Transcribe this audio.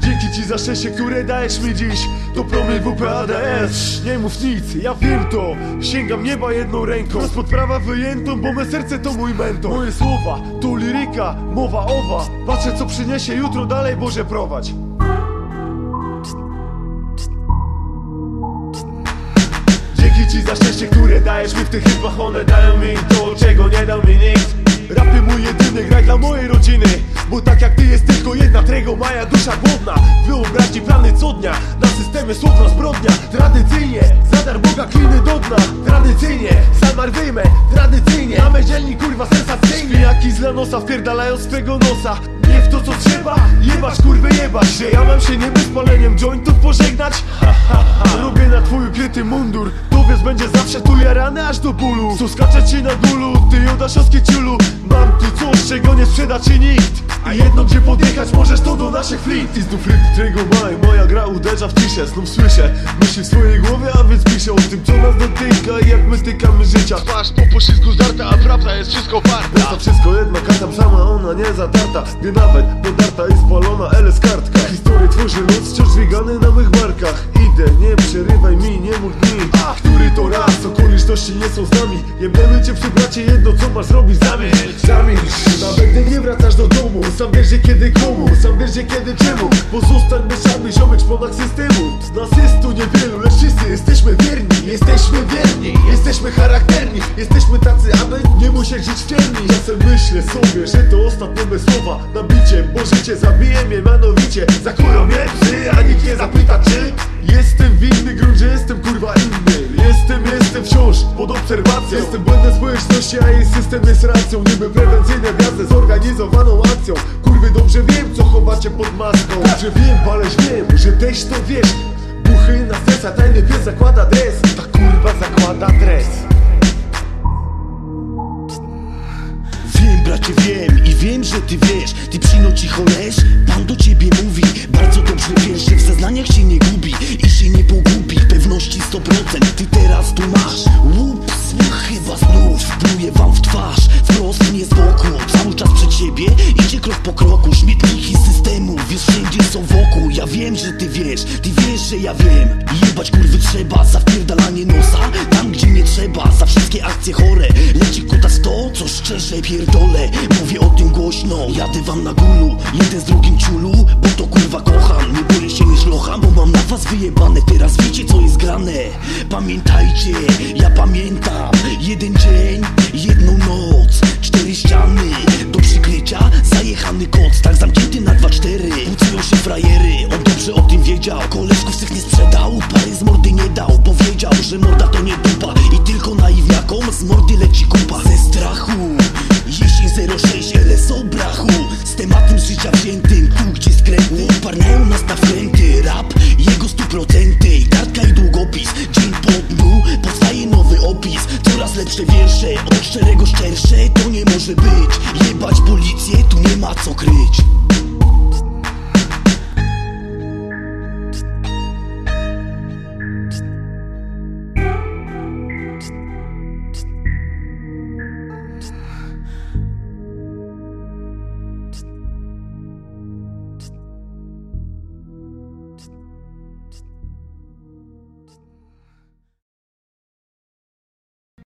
Dzięki ci za szczęście, które dajesz mi dziś. To promień WPADS Nie mów nic, ja wiem to. Sięgam nieba jedną ręką. Spod prawa wyjętą, bo me serce to mój mentor. Moje słowa, to liryka, mowa owa. Patrzę co przyniesie jutro, dalej Boże prowadź. Dzięki ci za szczęście, które dajesz mi w tych hitach One dają mi to, czego nie dał mi nikt. Rapy mój jedyny graj dla mojej rodziny. Bo tak jak ty jest trego Moja dusza głodna. Wyobraźni plany co dnia. Na systemie słowna zbrodnia. Tradycyjnie. Zadar Boga kliny do dna. Tradycyjnie. Wyjmę. Tradycyjnie. Mamy dzielni kurwa sensacyjnie. Jaki z lanosa wpierdalają swego nosa. Nie w to co trzeba. Jebać kurwy jebać Że ja mam się niby z paleniem jointów pożegnać. Ha ha ha. Robię na twój ukryty mundur. Powiedz będzie zawsze tu jarany aż do bólu. Co skacze ci na gulu Ty jodaszowskie ciulu. Mam tu coś czego nie sprzeda ci nikt. A jedno gdzie podjechać możesz to do naszych flit. I znów rytm którego maj Moja gra uderza w ciszę. Znów słyszę myśli w swojej głowie A więc piszę o tym co nas dotyka I jak my tykamy życia. Twarz po poślizgu zdarta, a prawda jest wszystko warta. To wszystko jedna karta sama, ona nie zatarta Gdy nawet podarta i spalona LS kartka. Historię tworzy los, wciąż dźwigany na mych barkach Idę, nie przerywaj mi, nie mów mi. A który to raz, okoliczności nie są z nami. Jebniemy cię przy jedno co masz zrobić Zamilcz, zamilcz. Nawet gdy nie wracasz do domu Sam wiesz gdzie kiedy komu, sam wiesz gdzie kiedy czemu. Pozostań myślami, ziomek ponad systemu. Nas jest tu niewielu, lecz wszyscy jesteśmy wierni, jesteśmy charakterni Jesteśmy tacy, aby nie musieć żyć w ciemni Czasem myślę sobie, że to ostatnie me słowa Na bicie, bo życie zabije mnie mianowicie. Zakują mnie psy, a nikt nie zapyta czy Jestem winny grunt, że jestem kurwa inny. Jestem, jestem wciąż pod obserwacją. Jestem błędem społeczności, a jej system jest racją. Niby prewencyjne gwiazdy zorganizowaną akcją. Kurwy dobrze wiem, co chowacie pod maską. Dobrze wiem, paleś wiem, że też to wiesz. Buchy na stresa, tajny pies zakłada dres Zakłada dres Wiem bracie wiem i wiem, że ty wiesz. Ty przyno cicho leż, pan do ciebie mówi. Bardzo dobrze wiesz, że w zeznaniach się nie gubi I się nie pogubi, pewności 100% Ty teraz tu masz, ups, chyba znów Pluję wam w twarz, wprost nie z boku Cały czas przed siebie, idzie krok po kroku Śmietniki systemu, wiesz wszędzie są wokół. Ja wiem, że ty wiesz, ty że ja wiem. Jebać kurwy trzeba, za wpierdalanie nosa. Tam gdzie nie trzeba, za wszystkie akcje chore. Leci kutas to, co szczerze pierdolę. Mówię o tym głośno, jadę wam na gulu. Jeden z drugim ciulu, bo to kurwa kocham. Nie boję się niż locha, bo mam na was wyjebane. Teraz wiecie co jest grane. Pamiętajcie, ja pamiętam. Jeden dzień, jedną noc. Cztery ściany wiedział Koleżków tych nie sprzedał, pary z mordy nie dał Powiedział, że morda to nie dupa. I tylko naiwniakom z mordy leci kupa. Ze strachu, jesień 06 LSO brachu Z tematem życia wziętym, tu gdzie skrętny Parnają nas na wkręty, rap, jego stu procenty. Kartka i długopis, dzień po dniu Powstaje nowy opis, coraz lepsze wiersze Od szczerego szczersze,